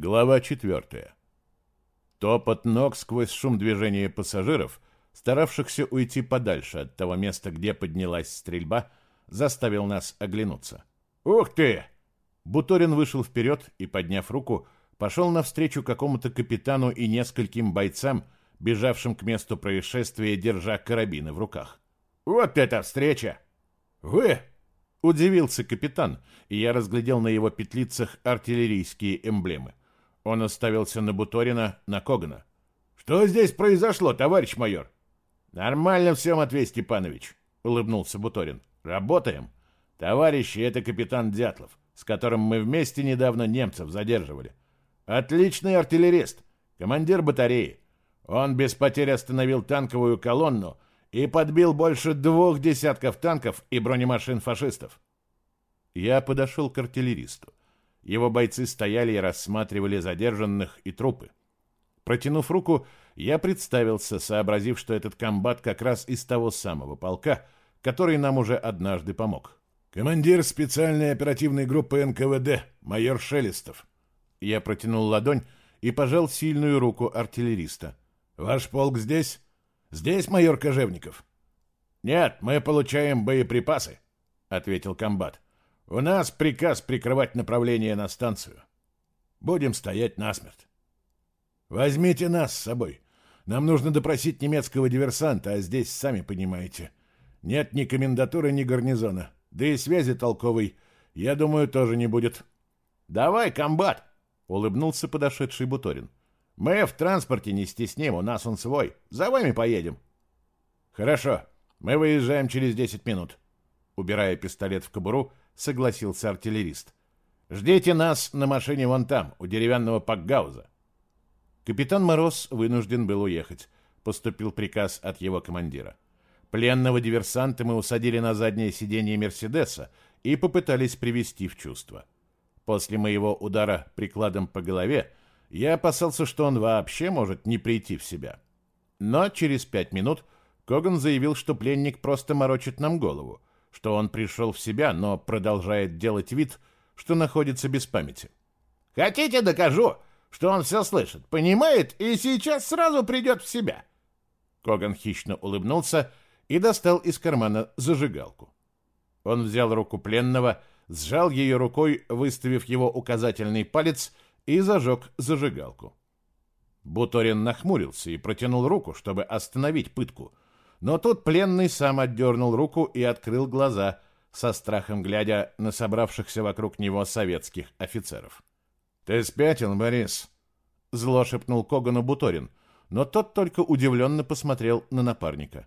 Глава 4. Топот ног сквозь шум движения пассажиров, старавшихся уйти подальше от того места, где поднялась стрельба, заставил нас оглянуться. «Ух ты!» Буторин вышел вперед и, подняв руку, пошел навстречу какому-то капитану и нескольким бойцам, бежавшим к месту происшествия, держа карабины в руках. «Вот это встреча!» «Вы!» — удивился капитан, и я разглядел на его петлицах артиллерийские эмблемы. Он оставился на Буторина, на Когана. «Что здесь произошло, товарищ майор?» «Нормально все, Матвей Степанович», — улыбнулся Буторин. «Работаем. Товарищи, это капитан Дятлов, с которым мы вместе недавно немцев задерживали. Отличный артиллерист, командир батареи. Он без потерь остановил танковую колонну и подбил больше двух десятков танков и бронемашин фашистов». Я подошел к артиллеристу. Его бойцы стояли и рассматривали задержанных и трупы. Протянув руку, я представился, сообразив, что этот комбат как раз из того самого полка, который нам уже однажды помог. «Командир специальной оперативной группы НКВД, майор Шелестов». Я протянул ладонь и пожал сильную руку артиллериста. «Ваш полк здесь?» «Здесь, майор Кожевников». «Нет, мы получаем боеприпасы», — ответил комбат. У нас приказ прикрывать направление на станцию. Будем стоять насмерть. Возьмите нас с собой. Нам нужно допросить немецкого диверсанта, а здесь, сами понимаете, нет ни комендатуры, ни гарнизона. Да и связи толковой, я думаю, тоже не будет. Давай, комбат, улыбнулся подошедший Буторин. Мы в транспорте не стесним, у нас он свой. За вами поедем. Хорошо, мы выезжаем через 10 минут. Убирая пистолет в кобуру, согласился артиллерист. «Ждите нас на машине вон там, у деревянного пакгауза». Капитан Мороз вынужден был уехать. Поступил приказ от его командира. Пленного диверсанта мы усадили на заднее сиденье Мерседеса и попытались привести в чувство. После моего удара прикладом по голове я опасался, что он вообще может не прийти в себя. Но через пять минут Коган заявил, что пленник просто морочит нам голову, что он пришел в себя, но продолжает делать вид, что находится без памяти. «Хотите, докажу, что он все слышит, понимает и сейчас сразу придет в себя?» Коган хищно улыбнулся и достал из кармана зажигалку. Он взял руку пленного, сжал ее рукой, выставив его указательный палец, и зажег зажигалку. Буторин нахмурился и протянул руку, чтобы остановить пытку — но тут пленный сам отдернул руку и открыл глаза, со страхом глядя на собравшихся вокруг него советских офицеров. «Ты спятил, Борис?» — зло шепнул Когану Буторин, но тот только удивленно посмотрел на напарника.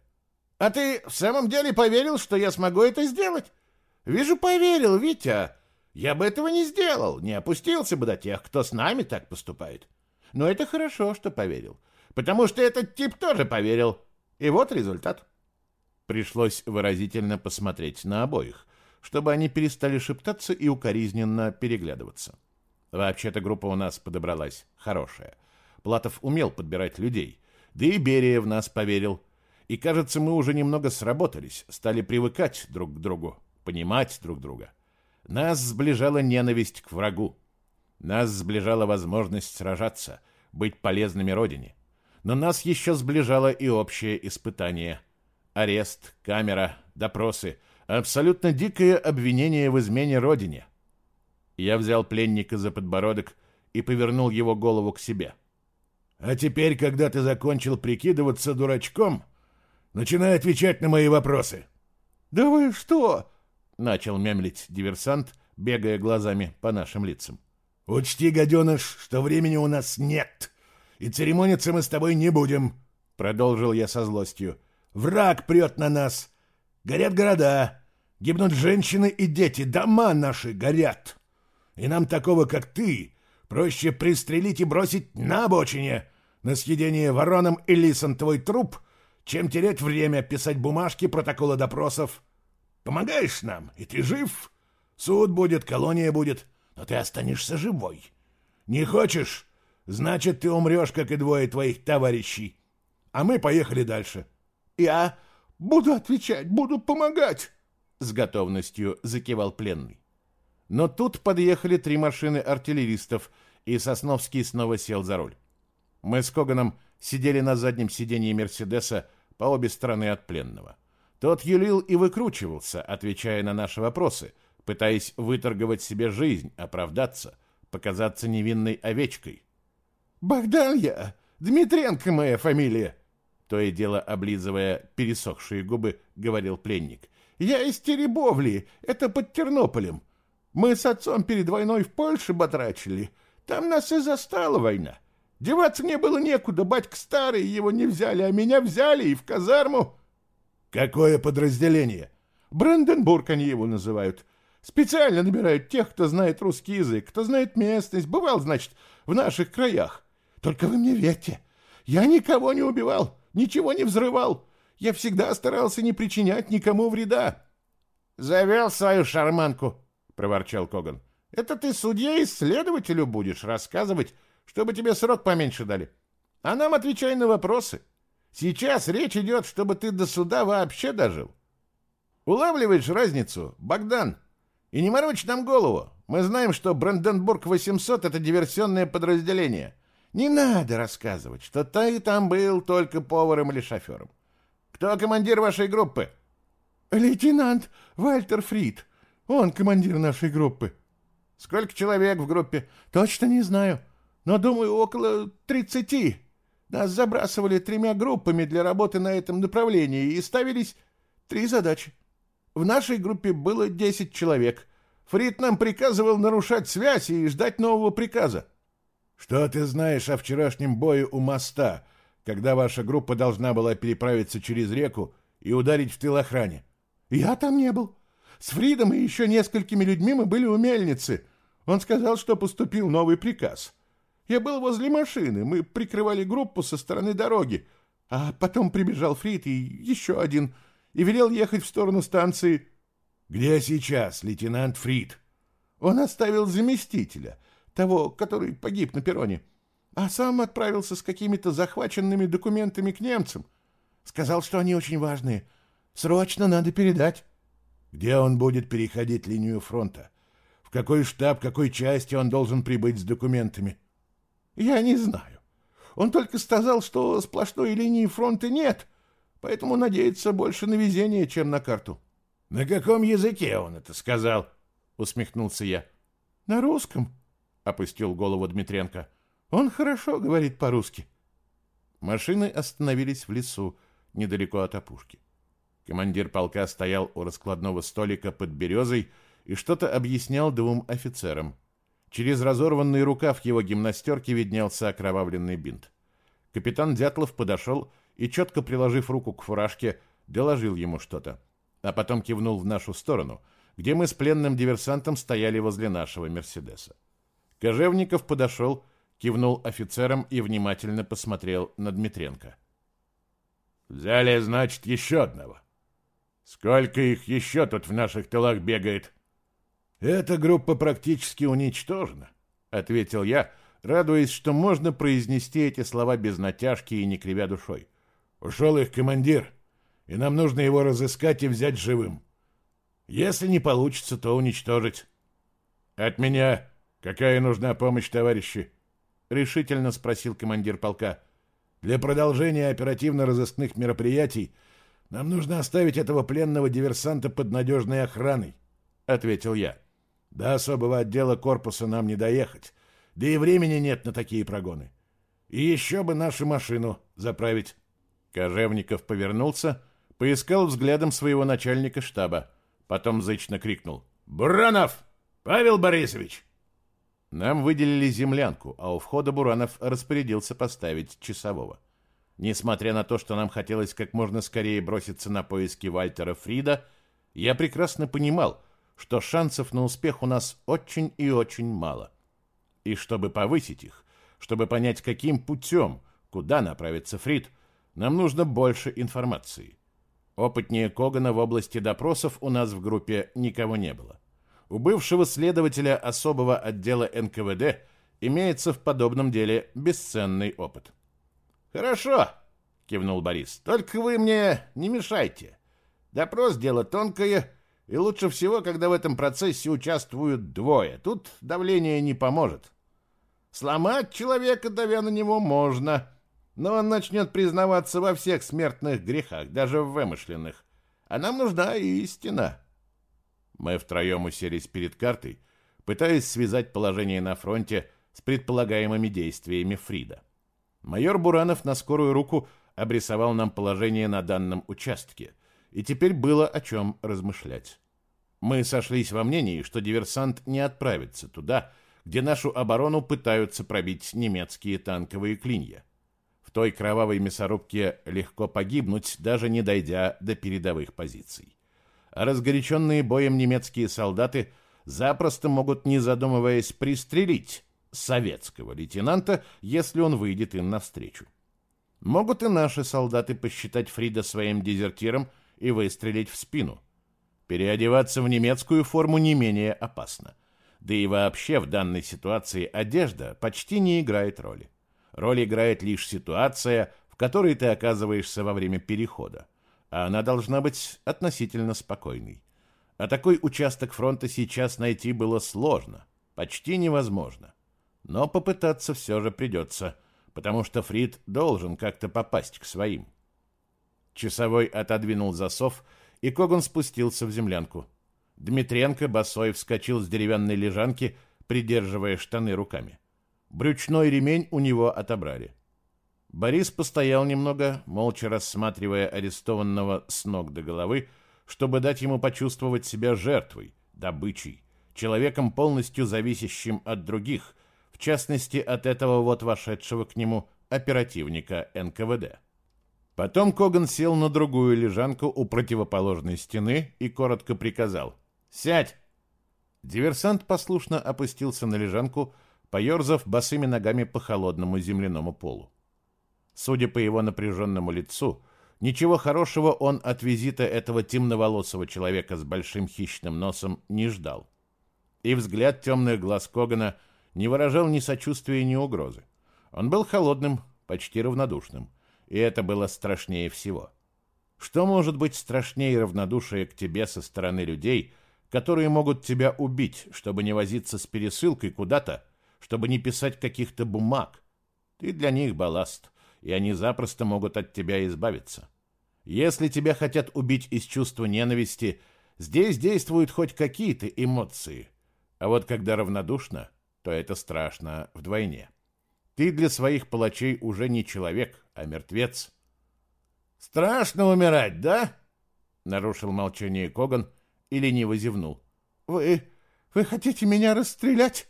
«А ты в самом деле поверил, что я смогу это сделать? Вижу, поверил, Витя. Я бы этого не сделал, не опустился бы до тех, кто с нами так поступает. Но это хорошо, что поверил, потому что этот тип тоже поверил». И вот результат. Пришлось выразительно посмотреть на обоих, чтобы они перестали шептаться и укоризненно переглядываться. Вообще-то группа у нас подобралась хорошая. Платов умел подбирать людей, да и Берия в нас поверил. И, кажется, мы уже немного сработались, стали привыкать друг к другу, понимать друг друга. Нас сближала ненависть к врагу. Нас сближала возможность сражаться, быть полезными Родине но нас еще сближало и общее испытание. Арест, камера, допросы, абсолютно дикое обвинение в измене родине. Я взял пленника за подбородок и повернул его голову к себе. «А теперь, когда ты закончил прикидываться дурачком, начинай отвечать на мои вопросы». «Да вы что?» — начал мемлить диверсант, бегая глазами по нашим лицам. «Учти, гаденыш, что времени у нас нет и церемониться мы с тобой не будем», — продолжил я со злостью. «Враг прет на нас. Горят города, гибнут женщины и дети, дома наши горят. И нам такого, как ты, проще пристрелить и бросить на обочине, на съедение вороном и лисом твой труп, чем терять время писать бумажки, протоколы допросов. Помогаешь нам, и ты жив. Суд будет, колония будет, но ты останешься живой. Не хочешь?» Значит, ты умрешь, как и двое твоих товарищей. А мы поехали дальше. Я буду отвечать, буду помогать, с готовностью закивал пленный. Но тут подъехали три машины артиллеристов, и Сосновский снова сел за руль. Мы с Коганом сидели на заднем сиденье Мерседеса по обе стороны от пленного. Тот юлил и выкручивался, отвечая на наши вопросы, пытаясь выторговать себе жизнь, оправдаться, показаться невинной овечкой. «Богдан я! Дмитренко моя фамилия!» То и дело, облизывая пересохшие губы, говорил пленник. «Я из Теребовли, это под Тернополем. Мы с отцом перед войной в Польше батрачили. Там нас и застала война. Деваться мне было некуда, батька старый, его не взяли, а меня взяли и в казарму. Какое подразделение? Бранденбург они его называют. Специально набирают тех, кто знает русский язык, кто знает местность, бывал, значит, в наших краях. Только вы мне верьте, я никого не убивал, ничего не взрывал. Я всегда старался не причинять никому вреда. Завел свою шарманку, проворчал Коган. Это ты судье и следователю будешь рассказывать, чтобы тебе срок поменьше дали. А нам отвечай на вопросы. Сейчас речь идет, чтобы ты до суда вообще дожил. Улавливаешь разницу, Богдан? И не морочь нам голову. Мы знаем, что Бранденбург 800 — это диверсионное подразделение. Не надо рассказывать, что ты там был только поваром или шофером. Кто командир вашей группы? Лейтенант Вальтер Фрид. Он командир нашей группы. Сколько человек в группе? Точно не знаю, но, думаю, около тридцати. Нас забрасывали тремя группами для работы на этом направлении и ставились три задачи. В нашей группе было десять человек. Фрид нам приказывал нарушать связь и ждать нового приказа. Что ты знаешь о вчерашнем бое у моста, когда ваша группа должна была переправиться через реку и ударить в тыл охране? Я там не был. С Фридом и еще несколькими людьми мы были у мельницы. Он сказал, что поступил новый приказ. Я был возле машины, мы прикрывали группу со стороны дороги. А потом прибежал Фрид и еще один, и велел ехать в сторону станции. Где сейчас лейтенант Фрид? Он оставил заместителя, того, который погиб на перроне, а сам отправился с какими-то захваченными документами к немцам. Сказал, что они очень важные. Срочно надо передать. Где он будет переходить линию фронта? В какой штаб, какой части он должен прибыть с документами? Я не знаю. Он только сказал, что сплошной линии фронта нет, поэтому надеется больше на везение, чем на карту. На каком языке он это сказал? Усмехнулся я. На русском, опустил голову Дмитренко. Он хорошо говорит по-русски. Машины остановились в лесу, недалеко от опушки. Командир полка стоял у раскладного столика под березой и что-то объяснял двум офицерам. Через разорванный рукав его гимнастерки виднелся окровавленный бинт. Капитан Дятлов подошел и, четко приложив руку к фуражке, доложил ему что-то, а потом кивнул в нашу сторону, где мы с пленным диверсантом стояли возле нашего «Мерседеса». Кожевников подошел, кивнул офицерам и внимательно посмотрел на Дмитренко. «Взяли, значит, еще одного. Сколько их еще тут в наших тылах бегает? Эта группа практически уничтожена, ответил я, радуясь, что можно произнести эти слова без натяжки и не кривя душой. Ушел их командир, и нам нужно его разыскать и взять живым. Если не получится, то уничтожить. От меня какая нужна помощь, товарищи? решительно спросил командир полка. Для продолжения оперативно-розыскных мероприятий нам нужно оставить этого пленного диверсанта под надежной охраной, — ответил я. До особого отдела корпуса нам не доехать, да и времени нет на такие прогоны. И еще бы нашу машину заправить. Кожевников повернулся, поискал взглядом своего начальника штаба, потом зычно крикнул. «Буранов! Павел Борисович!» Нам выделили землянку, а у входа Буранов распорядился поставить часового. Несмотря на то, что нам хотелось как можно скорее броситься на поиски Вальтера Фрида, я прекрасно понимал, что шансов на успех у нас очень и очень мало. И чтобы повысить их, чтобы понять, каким путем, куда направится Фрид, нам нужно больше информации. Опытнее Когана в области допросов у нас в группе никого не было. У бывшего следователя особого отдела НКВД имеется в подобном деле бесценный опыт. «Хорошо», — кивнул Борис, — «только вы мне не мешайте. Допрос — дело тонкое, и лучше всего, когда в этом процессе участвуют двое. Тут давление не поможет». Сломать человека, давя на него, можно, но он начнет признаваться во всех смертных грехах, даже в вымышленных. А нам нужна истина. Мы втроем уселись перед картой, пытаясь связать положение на фронте с предполагаемыми действиями Фрида. Майор Буранов на скорую руку обрисовал нам положение на данном участке, и теперь было о чем размышлять. Мы сошлись во мнении, что диверсант не отправится туда, где нашу оборону пытаются пробить немецкие танковые клинья. В той кровавой мясорубке легко погибнуть, даже не дойдя до передовых позиций. Разгоряченные боем немецкие солдаты запросто могут, не задумываясь, пристрелить советского лейтенанта, если он выйдет им навстречу. Могут и наши солдаты посчитать Фрида своим дезертиром и выстрелить в спину – Переодеваться в немецкую форму не менее опасно. Да и вообще в данной ситуации одежда почти не играет роли. Роль играет лишь ситуация, в которой ты оказываешься во время перехода. А она должна быть относительно спокойной. А такой участок фронта сейчас найти было сложно, почти невозможно. Но попытаться все же придется, потому что Фрид должен как-то попасть к своим. Часовой отодвинул засов и, Коган спустился в землянку. Дмитренко босой вскочил с деревянной лежанки, придерживая штаны руками. Брючной ремень у него отобрали. Борис постоял немного, молча рассматривая арестованного с ног до головы, чтобы дать ему почувствовать себя жертвой, добычей, человеком полностью зависящим от других, в частности от этого вот вошедшего к нему оперативника НКВД. Потом Коган сел на другую лежанку у противоположной стены и коротко приказал «Сядь!». Диверсант послушно опустился на лежанку, поерзав босыми ногами по холодному земляному полу. Судя по его напряженному лицу, ничего хорошего он от визита этого темноволосого человека с большим хищным носом не ждал. И взгляд темных глаз Когана не выражал ни сочувствия, ни угрозы. Он был холодным, почти равнодушным – и это было страшнее всего. Что может быть страшнее равнодушия к тебе со стороны людей, которые могут тебя убить, чтобы не возиться с пересылкой куда-то, чтобы не писать каких-то бумаг? Ты для них балласт, и они запросто могут от тебя избавиться. Если тебя хотят убить из чувства ненависти, здесь действуют хоть какие-то эмоции. А вот когда равнодушно, то это страшно вдвойне. Ты для своих палачей уже не человек, а мертвец. Страшно умирать, да? Нарушил молчание Коган и лениво зевнул. Вы... вы хотите меня расстрелять?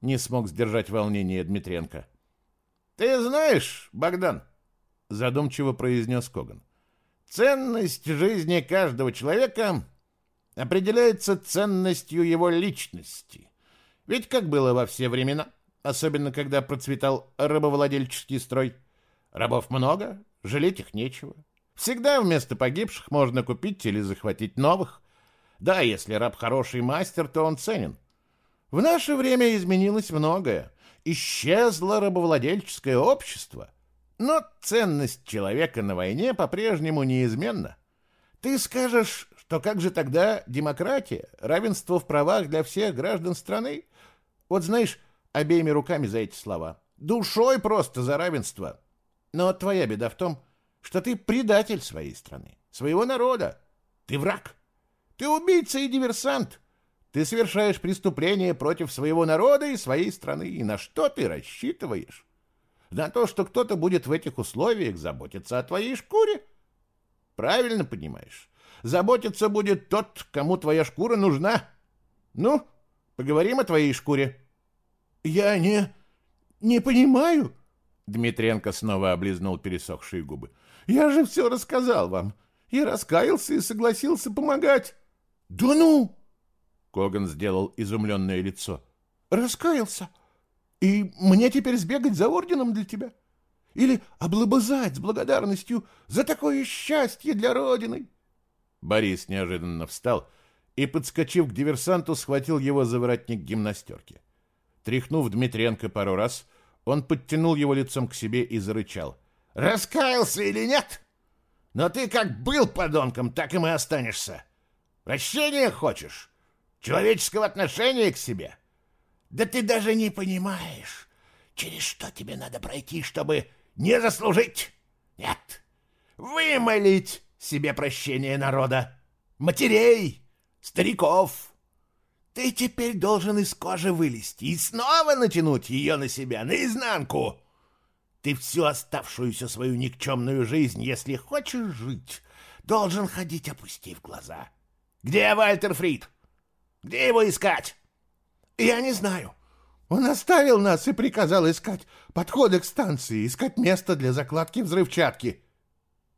Не смог сдержать волнение Дмитренко. Ты знаешь, Богдан, задумчиво произнес Коган, ценность жизни каждого человека определяется ценностью его личности. Ведь как было во все времена, особенно когда процветал рабовладельческий строй, Рабов много, жалеть их нечего. Всегда вместо погибших можно купить или захватить новых. Да, если раб хороший мастер, то он ценен. В наше время изменилось многое. Исчезло рабовладельческое общество. Но ценность человека на войне по-прежнему неизменна. Ты скажешь, что как же тогда демократия, равенство в правах для всех граждан страны? Вот знаешь, обеими руками за эти слова. Душой просто за равенство. Но твоя беда в том, что ты предатель своей страны, своего народа. Ты враг. Ты убийца и диверсант. Ты совершаешь преступление против своего народа и своей страны. И на что ты рассчитываешь? На то, что кто-то будет в этих условиях заботиться о твоей шкуре? Правильно понимаешь. Заботиться будет тот, кому твоя шкура нужна. Ну, поговорим о твоей шкуре. Я не... не понимаю, Дмитренко снова облизнул пересохшие губы. «Я же все рассказал вам. И раскаялся, и согласился помогать». «Да ну!» Коган сделал изумленное лицо. «Раскаялся? И мне теперь сбегать за орденом для тебя? Или облобызать с благодарностью за такое счастье для Родины?» Борис неожиданно встал и, подскочив к диверсанту, схватил его за воротник гимнастерки. Тряхнув Дмитренко пару раз, — он подтянул его лицом к себе и зарычал. «Раскаялся или нет? Но ты как был подонком, так и мы останешься. Прощения хочешь? Человеческого отношения к себе? Да ты даже не понимаешь. через что тебе надо пройти, чтобы не заслужить? Нет, вымолить себе прощение народа, матерей, стариков. Ты теперь должен из кожи вылезти и снова натянуть ее на себя, наизнанку. Ты всю оставшуюся свою никчемную жизнь, если хочешь жить, должен ходить, опустив глаза. Где Вальтер Фрид? Где его искать? Я не знаю. Он оставил нас и приказал искать подходы к станции, искать место для закладки взрывчатки.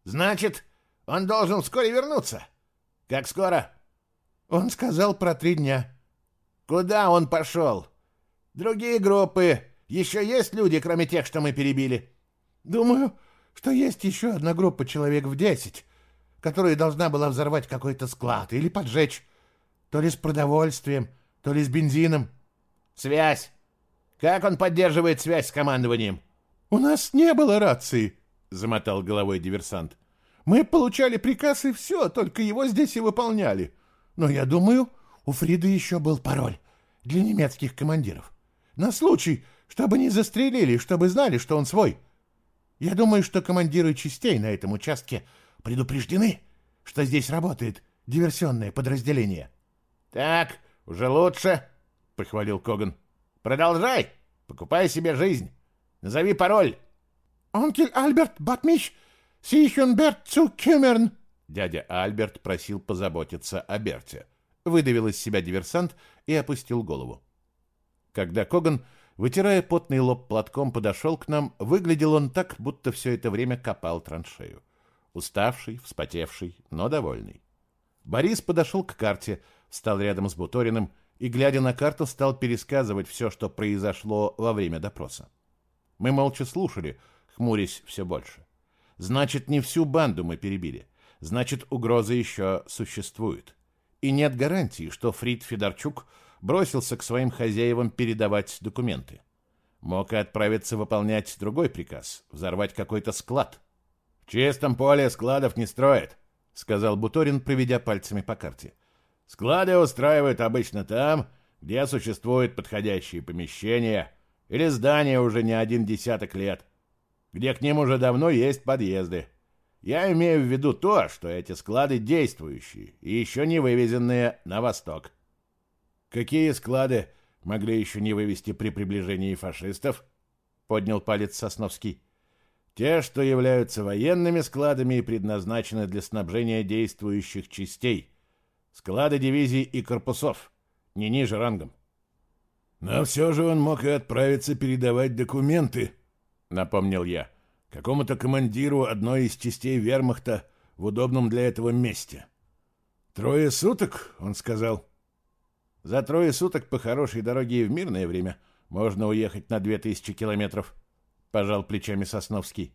Значит, он должен вскоре вернуться. Как скоро? Он сказал про три дня. Куда он пошел? Другие группы. Еще есть люди, кроме тех, что мы перебили? Думаю, что есть еще одна группа человек в десять, которая должна была взорвать какой-то склад или поджечь. То ли с продовольствием, то ли с бензином. Связь. Как он поддерживает связь с командованием? У нас не было рации, замотал головой диверсант. Мы получали приказ и все, только его здесь и выполняли. Но я думаю, у Фрида еще был пароль для немецких командиров. На случай, чтобы не застрелили, чтобы знали, что он свой. Я думаю, что командиры частей на этом участке предупреждены, что здесь работает диверсионное подразделение. — Так, уже лучше, — похвалил Коган. — Продолжай, покупай себе жизнь. Назови пароль. — Онкель Альберт Батмич Сихенберт kümmern. Дядя Альберт просил позаботиться о Берте. Выдавил из себя диверсант и опустил голову. Когда Коган, вытирая потный лоб платком, подошел к нам, выглядел он так, будто все это время копал траншею. Уставший, вспотевший, но довольный. Борис подошел к карте, встал рядом с Буториным и, глядя на карту, стал пересказывать все, что произошло во время допроса. Мы молча слушали, хмурясь все больше. Значит, не всю банду мы перебили. Значит, угроза еще существует. И нет гарантии, что Фрид Федорчук бросился к своим хозяевам передавать документы. Мог и отправиться выполнять другой приказ — взорвать какой-то склад. «В чистом поле складов не строят», — сказал Буторин, проведя пальцами по карте. «Склады устраивают обычно там, где существуют подходящие помещения или здания уже не один десяток лет где к ним уже давно есть подъезды. Я имею в виду то, что эти склады действующие и еще не вывезенные на восток. Какие склады могли еще не вывести при приближении фашистов? Поднял палец Сосновский. Те, что являются военными складами и предназначены для снабжения действующих частей. Склады дивизий и корпусов, не ниже рангом. Но все же он мог и отправиться передавать документы, — напомнил я, — какому-то командиру одной из частей вермахта в удобном для этого месте. «Трое суток?» — он сказал. «За трое суток по хорошей дороге и в мирное время можно уехать на две тысячи километров», — пожал плечами Сосновский.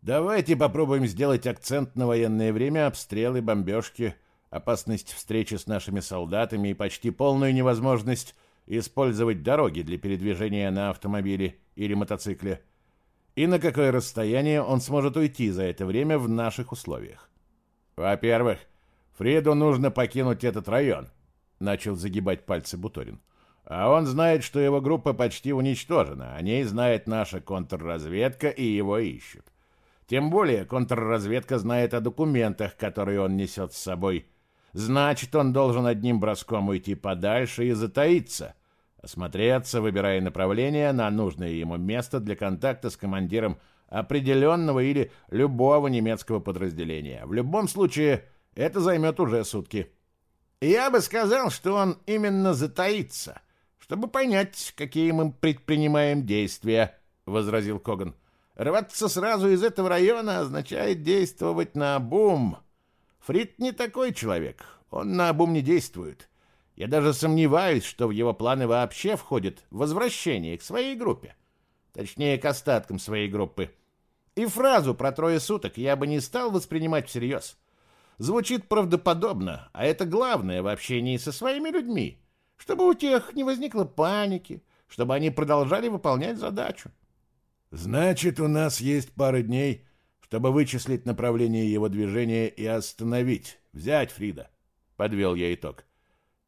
«Давайте попробуем сделать акцент на военное время, обстрелы, бомбежки, опасность встречи с нашими солдатами и почти полную невозможность использовать дороги для передвижения на автомобиле или мотоцикле» и на какое расстояние он сможет уйти за это время в наших условиях. Во-первых, Фреду нужно покинуть этот район, начал загибать пальцы Буторин. А он знает, что его группа почти уничтожена. О ней знает наша контрразведка и его ищут. Тем более контрразведка знает о документах, которые он несет с собой. Значит, он должен одним броском уйти подальше и затаиться — осмотреться, выбирая направление на нужное ему место для контакта с командиром определенного или любого немецкого подразделения. В любом случае, это займет уже сутки. Я бы сказал, что он именно затаится, чтобы понять, какие мы предпринимаем действия, — возразил Коган. Рваться сразу из этого района означает действовать на бум. Фрид не такой человек, он на бум не действует. — я даже сомневаюсь, что в его планы вообще входит возвращение к своей группе. Точнее, к остаткам своей группы. И фразу про трое суток я бы не стал воспринимать всерьез. Звучит правдоподобно, а это главное в общении со своими людьми, чтобы у тех не возникло паники, чтобы они продолжали выполнять задачу. Значит, у нас есть пара дней, чтобы вычислить направление его движения и остановить, взять Фрида. Подвел я итог.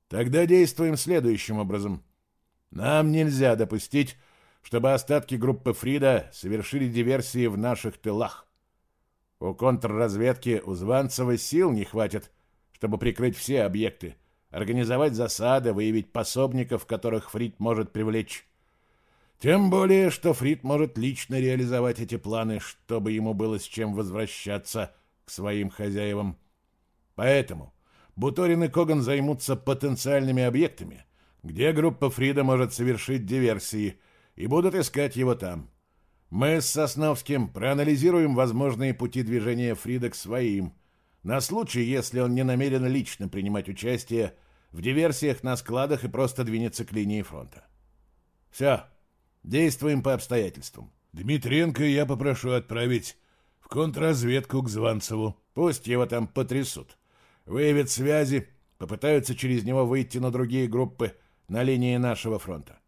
Тогда действуем следующим образом. Нам нельзя допустить, чтобы остатки группы Фрида совершили диверсии в наших тылах. У контрразведки у Званцева сил не хватит, чтобы прикрыть все объекты, организовать засады, выявить пособников, которых Фрид может привлечь. Тем более, что Фрид может лично реализовать эти планы, чтобы ему было с чем возвращаться к своим хозяевам. Поэтому Буторин и Коган займутся потенциальными объектами, где группа Фрида может совершить диверсии, и будут искать его там. Мы с Сосновским проанализируем возможные пути движения Фрида к своим, на случай, если он не намерен лично принимать участие в диверсиях на складах и просто двинется к линии фронта. Все, действуем по обстоятельствам. Дмитренко я попрошу отправить в контрразведку к Званцеву. Пусть его там потрясут. Выявят связи, попытаются через него выйти на другие группы на линии нашего фронта.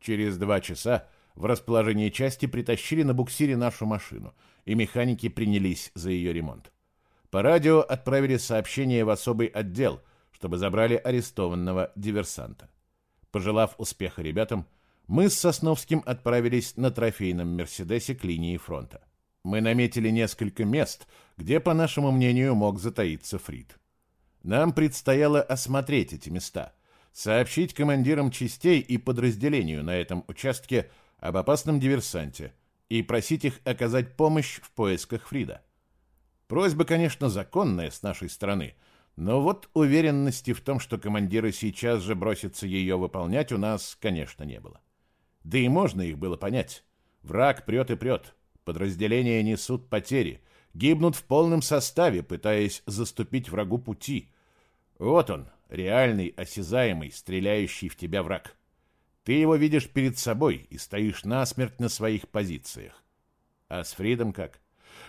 Через два часа в расположении части притащили на буксире нашу машину, и механики принялись за ее ремонт. По радио отправили сообщение в особый отдел, чтобы забрали арестованного диверсанта. Пожелав успеха ребятам, мы с Сосновским отправились на трофейном «Мерседесе» к линии фронта. Мы наметили несколько мест, где, по нашему мнению, мог затаиться Фрид. Нам предстояло осмотреть эти места, сообщить командирам частей и подразделению на этом участке – об опасном диверсанте и просить их оказать помощь в поисках Фрида. Просьба, конечно, законная с нашей стороны, но вот уверенности в том, что командиры сейчас же бросятся ее выполнять, у нас, конечно, не было. Да и можно их было понять. Враг прет и прет, подразделения несут потери, гибнут в полном составе, пытаясь заступить врагу пути. Вот он, реальный, осязаемый, стреляющий в тебя враг. Ты его видишь перед собой и стоишь насмерть на своих позициях. А с Фридом как?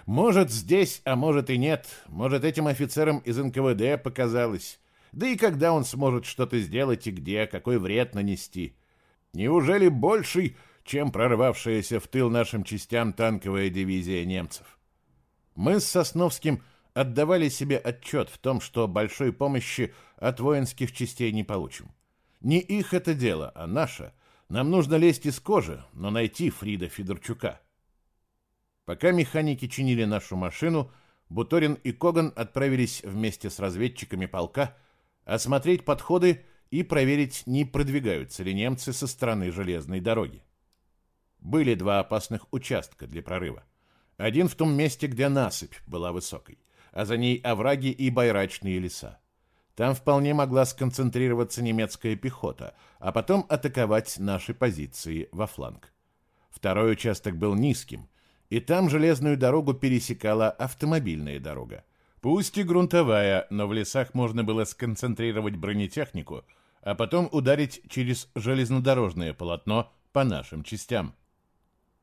Может, здесь, а может и нет. Может, этим офицерам из НКВД показалось. Да и когда он сможет что-то сделать и где, какой вред нанести? Неужели больший, чем прорвавшаяся в тыл нашим частям танковая дивизия немцев? Мы с Сосновским отдавали себе отчет в том, что большой помощи от воинских частей не получим. Не их это дело, а наше. Нам нужно лезть из кожи, но найти Фрида Федорчука. Пока механики чинили нашу машину, Буторин и Коган отправились вместе с разведчиками полка осмотреть подходы и проверить, не продвигаются ли немцы со стороны железной дороги. Были два опасных участка для прорыва. Один в том месте, где насыпь была высокой, а за ней овраги и байрачные леса. Там вполне могла сконцентрироваться немецкая пехота, а потом атаковать наши позиции во фланг. Второй участок был низким, и там железную дорогу пересекала автомобильная дорога. Пусть и грунтовая, но в лесах можно было сконцентрировать бронетехнику, а потом ударить через железнодорожное полотно по нашим частям.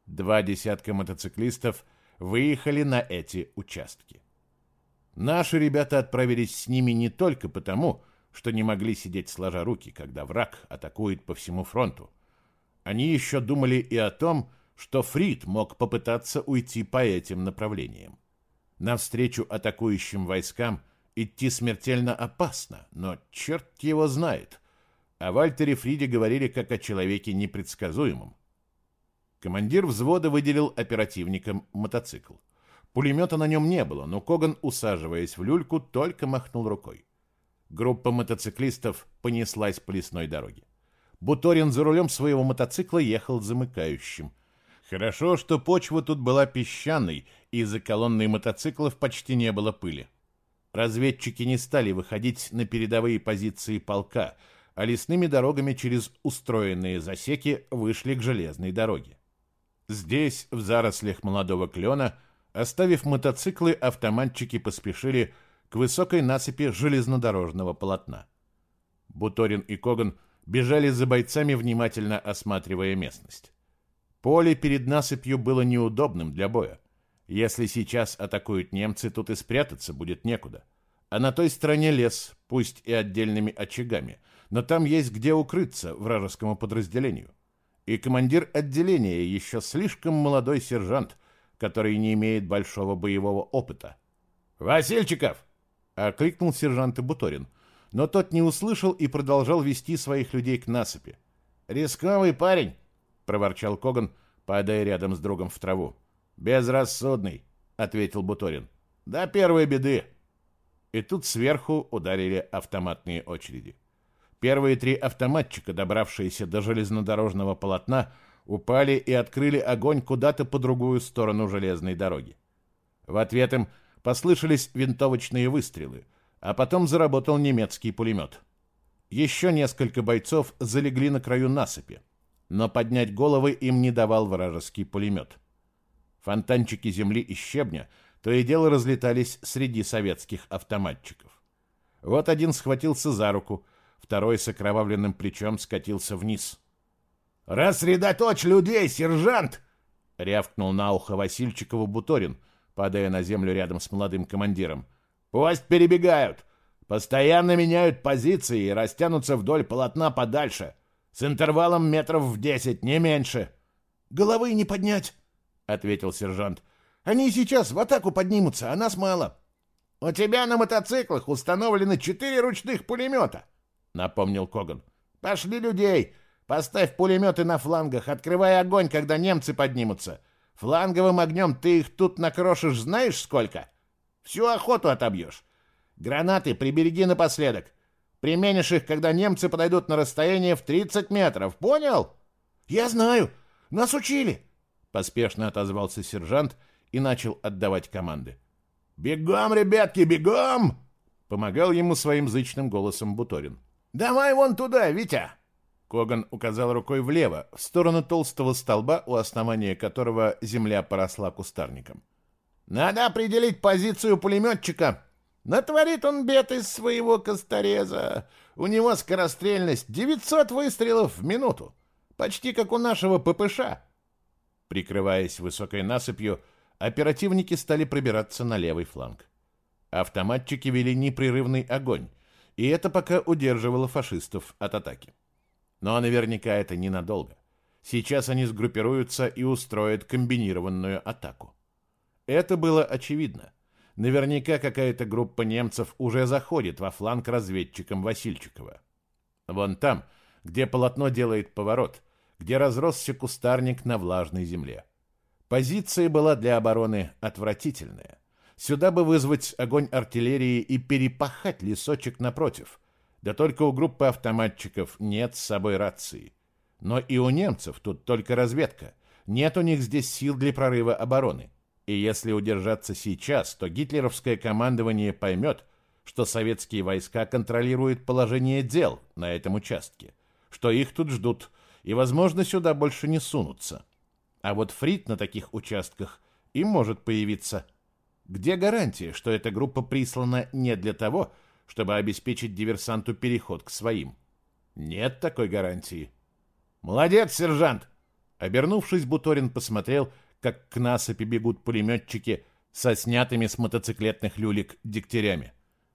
Два десятка мотоциклистов выехали на эти участки. Наши ребята отправились с ними не только потому, что не могли сидеть сложа руки, когда враг атакует по всему фронту. Они еще думали и о том, что Фрид мог попытаться уйти по этим направлениям. Навстречу атакующим войскам идти смертельно опасно, но черт его знает. О Вальтере Фриде говорили как о человеке непредсказуемом. Командир взвода выделил оперативникам мотоцикл. Пулемета на нем не было, но Коган, усаживаясь в люльку, только махнул рукой. Группа мотоциклистов понеслась по лесной дороге. Буторин за рулем своего мотоцикла ехал замыкающим. Хорошо, что почва тут была песчаной, и за колонной мотоциклов почти не было пыли. Разведчики не стали выходить на передовые позиции полка, а лесными дорогами через устроенные засеки вышли к железной дороге. Здесь, в зарослях молодого клена, Оставив мотоциклы, автоматчики поспешили к высокой насыпи железнодорожного полотна. Буторин и Коган бежали за бойцами, внимательно осматривая местность. Поле перед насыпью было неудобным для боя. Если сейчас атакуют немцы, тут и спрятаться будет некуда. А на той стороне лес, пусть и отдельными очагами, но там есть где укрыться вражескому подразделению. И командир отделения, еще слишком молодой сержант, который не имеет большого боевого опыта. «Васильчиков!» — окликнул сержант Буторин, но тот не услышал и продолжал вести своих людей к насыпи. «Рисковый парень!» — проворчал Коган, падая рядом с другом в траву. «Безрассудный», — ответил Буторин. «До первой беды». И тут сверху ударили автоматные очереди. Первые три автоматчика, добравшиеся до железнодорожного полотна, упали и открыли огонь куда-то по другую сторону железной дороги. В ответ им послышались винтовочные выстрелы, а потом заработал немецкий пулемет. Еще несколько бойцов залегли на краю насыпи, но поднять головы им не давал вражеский пулемет. Фонтанчики земли и щебня то и дело разлетались среди советских автоматчиков. Вот один схватился за руку, второй с окровавленным плечом скатился вниз. «Рассредоточь людей, сержант!» — рявкнул на ухо Васильчикову Буторин, падая на землю рядом с молодым командиром. «Пусть перебегают! Постоянно меняют позиции и растянутся вдоль полотна подальше, с интервалом метров в десять, не меньше!» «Головы не поднять!» — ответил сержант. «Они сейчас в атаку поднимутся, а нас мало!» «У тебя на мотоциклах установлены четыре ручных пулемета!» — напомнил Коган. «Пошли людей! Поставь пулеметы на флангах, открывай огонь, когда немцы поднимутся. Фланговым огнем ты их тут накрошишь знаешь сколько? Всю охоту отобьешь. Гранаты прибереги напоследок. Применишь их, когда немцы подойдут на расстояние в 30 метров. Понял? Я знаю. Нас учили. Поспешно отозвался сержант и начал отдавать команды. «Бегом, ребятки, бегом!» Помогал ему своим зычным голосом Буторин. «Давай вон туда, Витя!» Коган указал рукой влево, в сторону толстого столба, у основания которого земля поросла кустарником. «Надо определить позицию пулеметчика. Натворит он бед из своего костореза. У него скорострельность 900 выстрелов в минуту. Почти как у нашего ППШ». Прикрываясь высокой насыпью, оперативники стали пробираться на левый фланг. Автоматчики вели непрерывный огонь, и это пока удерживало фашистов от атаки. Но наверняка это ненадолго. Сейчас они сгруппируются и устроят комбинированную атаку. Это было очевидно. Наверняка какая-то группа немцев уже заходит во фланг разведчикам Васильчикова. Вон там, где полотно делает поворот, где разросся кустарник на влажной земле. Позиция была для обороны отвратительная. Сюда бы вызвать огонь артиллерии и перепахать лесочек напротив – да только у группы автоматчиков нет с собой рации. Но и у немцев тут только разведка. Нет у них здесь сил для прорыва обороны. И если удержаться сейчас, то гитлеровское командование поймет, что советские войска контролируют положение дел на этом участке, что их тут ждут, и, возможно, сюда больше не сунутся. А вот Фрид на таких участках и может появиться. Где гарантия, что эта группа прислана не для того, чтобы обеспечить диверсанту переход к своим. Нет такой гарантии. Молодец, сержант! Обернувшись, Буторин посмотрел, как к насыпи бегут пулеметчики со снятыми с мотоциклетных люлек дегтярями.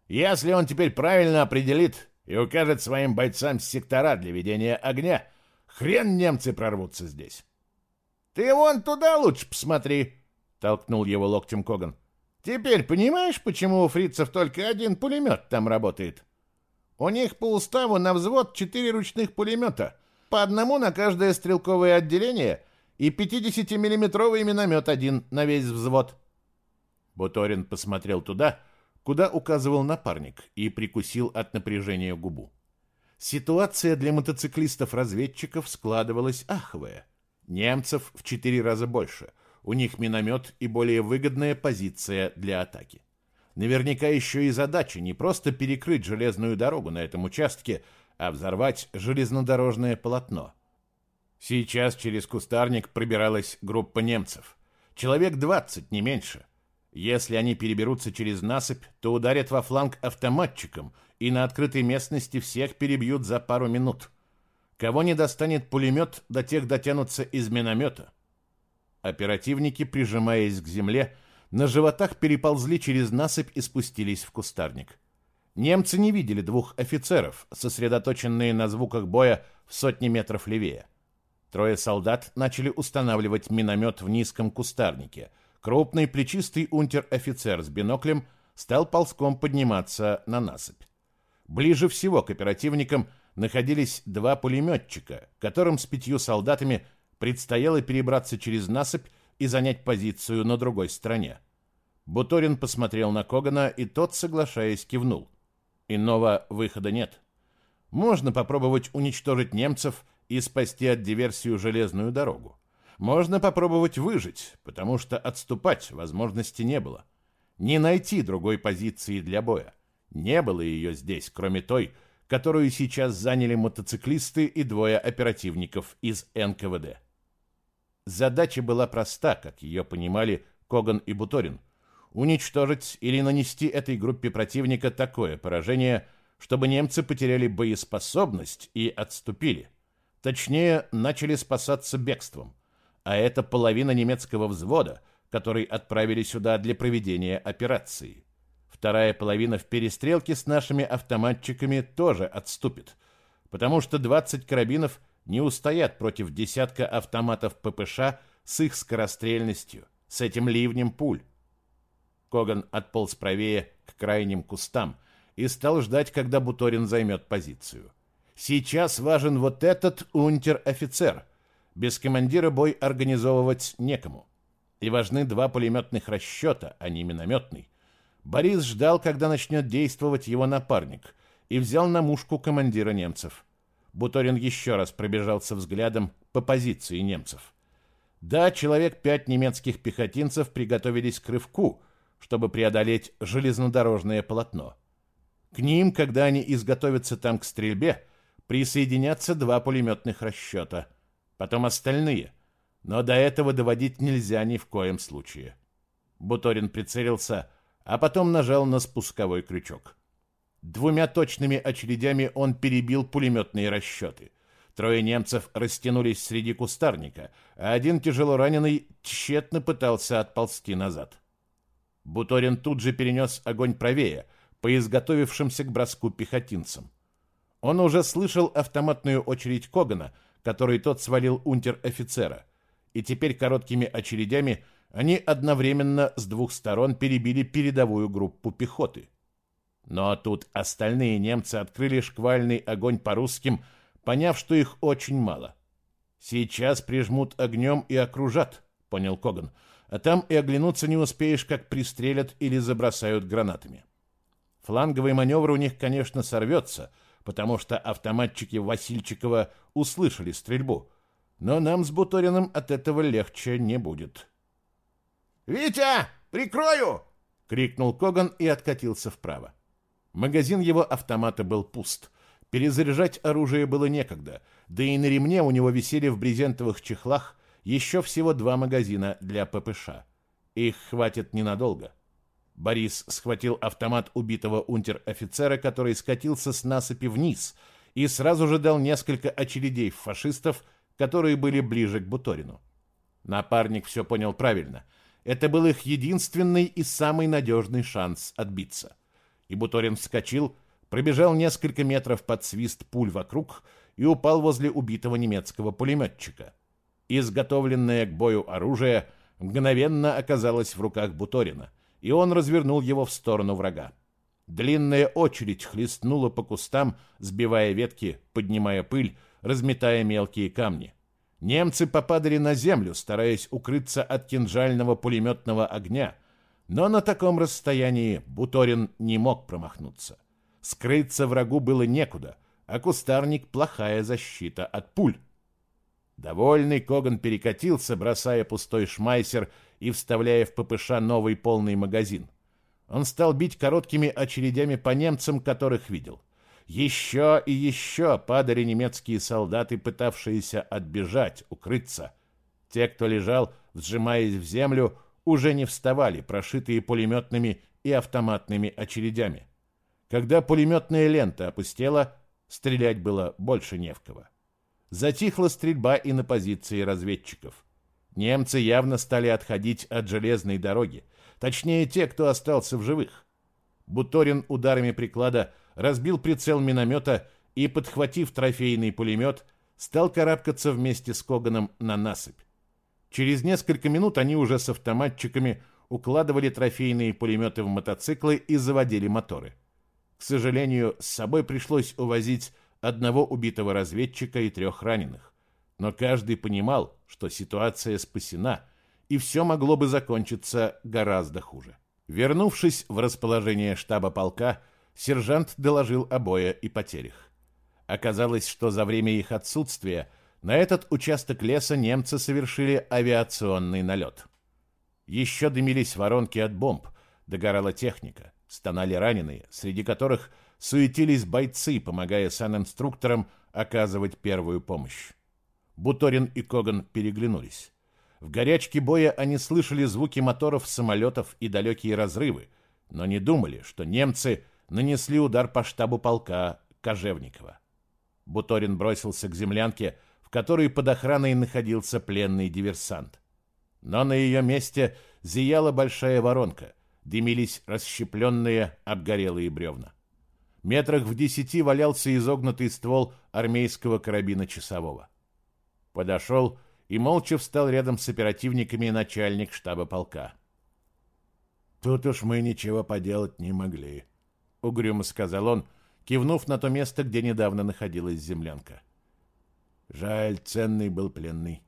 Если он теперь правильно определит и укажет своим бойцам сектора для ведения огня, хрен немцы прорвутся здесь. Ты вон туда лучше посмотри, толкнул его локтем Коган. Теперь понимаешь, почему у фрицев только один пулемет там работает? У них по уставу на взвод четыре ручных пулемета, по одному на каждое стрелковое отделение и 50-миллиметровый миномет один на весь взвод. Буторин посмотрел туда, куда указывал напарник, и прикусил от напряжения губу. Ситуация для мотоциклистов-разведчиков складывалась аховая. Немцев в четыре раза больше — у них миномет и более выгодная позиция для атаки. Наверняка еще и задача не просто перекрыть железную дорогу на этом участке, а взорвать железнодорожное полотно. Сейчас через кустарник пробиралась группа немцев. Человек 20, не меньше. Если они переберутся через насыпь, то ударят во фланг автоматчиком и на открытой местности всех перебьют за пару минут. Кого не достанет пулемет, до тех дотянутся из миномета. Оперативники, прижимаясь к земле, на животах переползли через насыпь и спустились в кустарник. Немцы не видели двух офицеров, сосредоточенные на звуках боя в сотни метров левее. Трое солдат начали устанавливать миномет в низком кустарнике. Крупный плечистый унтер-офицер с биноклем стал ползком подниматься на насыпь. Ближе всего к оперативникам находились два пулеметчика, которым с пятью солдатами Предстояло перебраться через насыпь и занять позицию на другой стороне. Буторин посмотрел на Когана, и тот, соглашаясь, кивнул. Иного выхода нет. Можно попробовать уничтожить немцев и спасти от диверсию железную дорогу. Можно попробовать выжить, потому что отступать возможности не было. Не найти другой позиции для боя. Не было ее здесь, кроме той, которую сейчас заняли мотоциклисты и двое оперативников из НКВД. Задача была проста, как ее понимали Коган и Буторин. Уничтожить или нанести этой группе противника такое поражение, чтобы немцы потеряли боеспособность и отступили. Точнее, начали спасаться бегством. А это половина немецкого взвода, который отправили сюда для проведения операции. Вторая половина в перестрелке с нашими автоматчиками тоже отступит, потому что 20 карабинов не устоят против десятка автоматов ППШ с их скорострельностью, с этим ливнем пуль. Коган отполз правее к крайним кустам и стал ждать, когда Буторин займет позицию. Сейчас важен вот этот унтер-офицер. Без командира бой организовывать некому. И важны два пулеметных расчета, а не минометный. Борис ждал, когда начнет действовать его напарник, и взял на мушку командира немцев. Буторин еще раз пробежался взглядом по позиции немцев. Да, человек пять немецких пехотинцев приготовились к рывку, чтобы преодолеть железнодорожное полотно. К ним, когда они изготовятся там к стрельбе, присоединятся два пулеметных расчета, потом остальные, но до этого доводить нельзя ни в коем случае. Буторин прицелился, а потом нажал на спусковой крючок. Двумя точными очередями он перебил пулеметные расчеты. Трое немцев растянулись среди кустарника, а один тяжело раненый тщетно пытался отползти назад. Буторин тут же перенес огонь правее, по изготовившимся к броску пехотинцам. Он уже слышал автоматную очередь Когана, который тот свалил унтер-офицера, и теперь короткими очередями они одновременно с двух сторон перебили передовую группу пехоты. Но тут остальные немцы открыли шквальный огонь по русским, поняв, что их очень мало. «Сейчас прижмут огнем и окружат», — понял Коган, «а там и оглянуться не успеешь, как пристрелят или забросают гранатами». Фланговый маневр у них, конечно, сорвется, потому что автоматчики Васильчикова услышали стрельбу, но нам с Буториным от этого легче не будет. «Витя, прикрою!» — крикнул Коган и откатился вправо. Магазин его автомата был пуст. Перезаряжать оружие было некогда, да и на ремне у него висели в брезентовых чехлах еще всего два магазина для ППШ. Их хватит ненадолго. Борис схватил автомат убитого унтер-офицера, который скатился с насыпи вниз, и сразу же дал несколько очередей фашистов, которые были ближе к Буторину. Напарник все понял правильно. Это был их единственный и самый надежный шанс отбиться и Буторин вскочил, пробежал несколько метров под свист пуль вокруг и упал возле убитого немецкого пулеметчика. Изготовленное к бою оружие мгновенно оказалось в руках Буторина, и он развернул его в сторону врага. Длинная очередь хлестнула по кустам, сбивая ветки, поднимая пыль, разметая мелкие камни. Немцы попадали на землю, стараясь укрыться от кинжального пулеметного огня, но на таком расстоянии Буторин не мог промахнуться. Скрыться врагу было некуда, а кустарник — плохая защита от пуль. Довольный Коган перекатился, бросая пустой шмайсер и вставляя в ППШ новый полный магазин. Он стал бить короткими очередями по немцам, которых видел. Еще и еще падали немецкие солдаты, пытавшиеся отбежать, укрыться. Те, кто лежал, сжимаясь в землю, уже не вставали, прошитые пулеметными и автоматными очередями. Когда пулеметная лента опустела, стрелять было больше не в кого. Затихла стрельба и на позиции разведчиков. Немцы явно стали отходить от железной дороги, точнее те, кто остался в живых. Буторин ударами приклада разбил прицел миномета и, подхватив трофейный пулемет, стал карабкаться вместе с Коганом на насыпь. Через несколько минут они уже с автоматчиками укладывали трофейные пулеметы в мотоциклы и заводили моторы. К сожалению, с собой пришлось увозить одного убитого разведчика и трех раненых. но каждый понимал, что ситуация спасена, и все могло бы закончиться гораздо хуже. Вернувшись в расположение штаба полка, сержант доложил о боя и потерях. Оказалось, что за время их отсутствия на этот участок леса немцы совершили авиационный налет. Еще дымились воронки от бомб, догорала техника, стонали раненые, среди которых суетились бойцы, помогая санинструкторам оказывать первую помощь. Буторин и Коган переглянулись. В горячке боя они слышали звуки моторов самолетов и далекие разрывы, но не думали, что немцы нанесли удар по штабу полка Кожевникова. Буторин бросился к землянке, которой под охраной находился пленный диверсант. Но на ее месте зияла большая воронка, дымились расщепленные обгорелые бревна. Метрах в десяти валялся изогнутый ствол армейского карабина часового. Подошел и молча встал рядом с оперативниками начальник штаба полка. «Тут уж мы ничего поделать не могли», — угрюмо сказал он, кивнув на то место, где недавно находилась землянка. Жаль, ценный был пленный.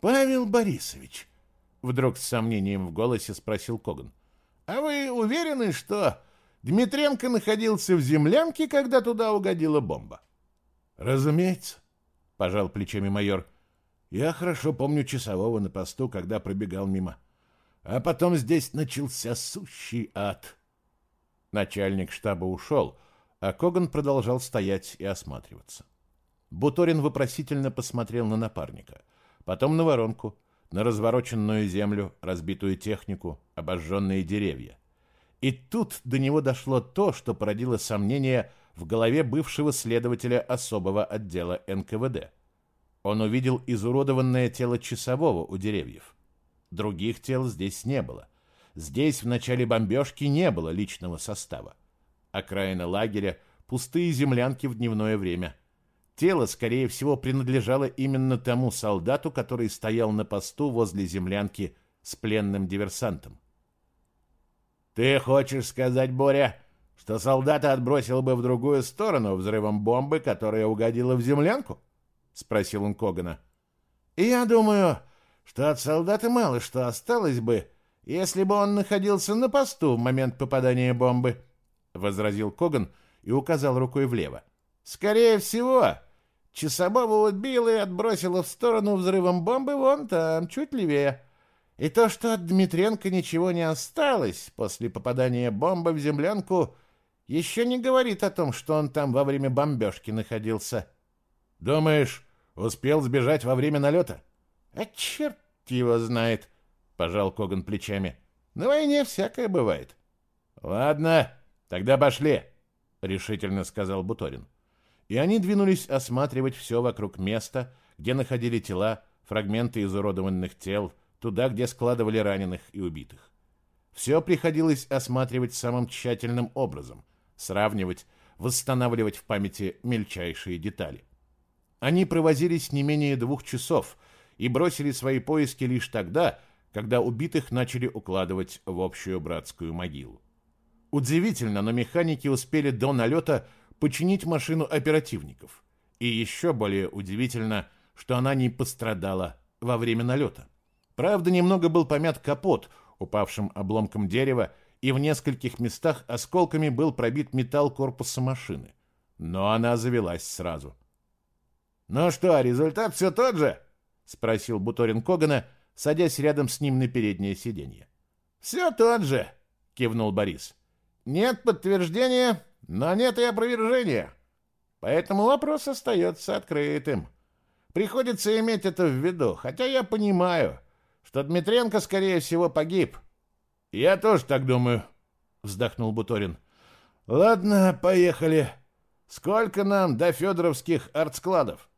«Павел Борисович», — вдруг с сомнением в голосе спросил Коган, — «а вы уверены, что Дмитренко находился в землянке, когда туда угодила бомба?» «Разумеется», — пожал плечами майор. «Я хорошо помню часового на посту, когда пробегал мимо. А потом здесь начался сущий ад». Начальник штаба ушел, а Коган продолжал стоять и осматриваться. Буторин вопросительно посмотрел на напарника, потом на воронку, на развороченную землю, разбитую технику, обожженные деревья. И тут до него дошло то, что породило сомнение – в голове бывшего следователя особого отдела НКВД. Он увидел изуродованное тело часового у деревьев. Других тел здесь не было. Здесь в начале бомбежки не было личного состава. Окраина лагеря, пустые землянки в дневное время. Тело, скорее всего, принадлежало именно тому солдату, который стоял на посту возле землянки с пленным диверсантом. «Ты хочешь сказать, Боря, что солдата отбросил бы в другую сторону взрывом бомбы, которая угодила в землянку? Спросил он Когана. Я думаю, что от солдата мало что осталось бы, если бы он находился на посту в момент попадания бомбы, возразил Коган и указал рукой влево. Скорее всего, часового убило и отбросило в сторону взрывом бомбы вон там, чуть левее. И то, что от Дмитренко ничего не осталось после попадания бомбы в землянку, еще не говорит о том, что он там во время бомбежки находился. Думаешь, успел сбежать во время налета? А черт его знает, пожал Коган плечами. На войне всякое бывает. Ладно, тогда пошли, решительно сказал Буторин. И они двинулись осматривать все вокруг места, где находили тела, фрагменты изуродованных тел, туда, где складывали раненых и убитых. Все приходилось осматривать самым тщательным образом, сравнивать, восстанавливать в памяти мельчайшие детали. Они провозились не менее двух часов и бросили свои поиски лишь тогда, когда убитых начали укладывать в общую братскую могилу. Удивительно, но механики успели до налета починить машину оперативников. И еще более удивительно, что она не пострадала во время налета. Правда, немного был помят капот упавшим обломком дерева и в нескольких местах осколками был пробит металл корпуса машины. Но она завелась сразу. «Ну что, результат все тот же?» — спросил Буторин Когана, садясь рядом с ним на переднее сиденье. «Все тот же», — кивнул Борис. «Нет подтверждения, но нет и опровержения. Поэтому вопрос остается открытым. Приходится иметь это в виду, хотя я понимаю, что Дмитренко, скорее всего, погиб. «Я тоже так думаю», — вздохнул Буторин. «Ладно, поехали. Сколько нам до Федоровских артскладов?»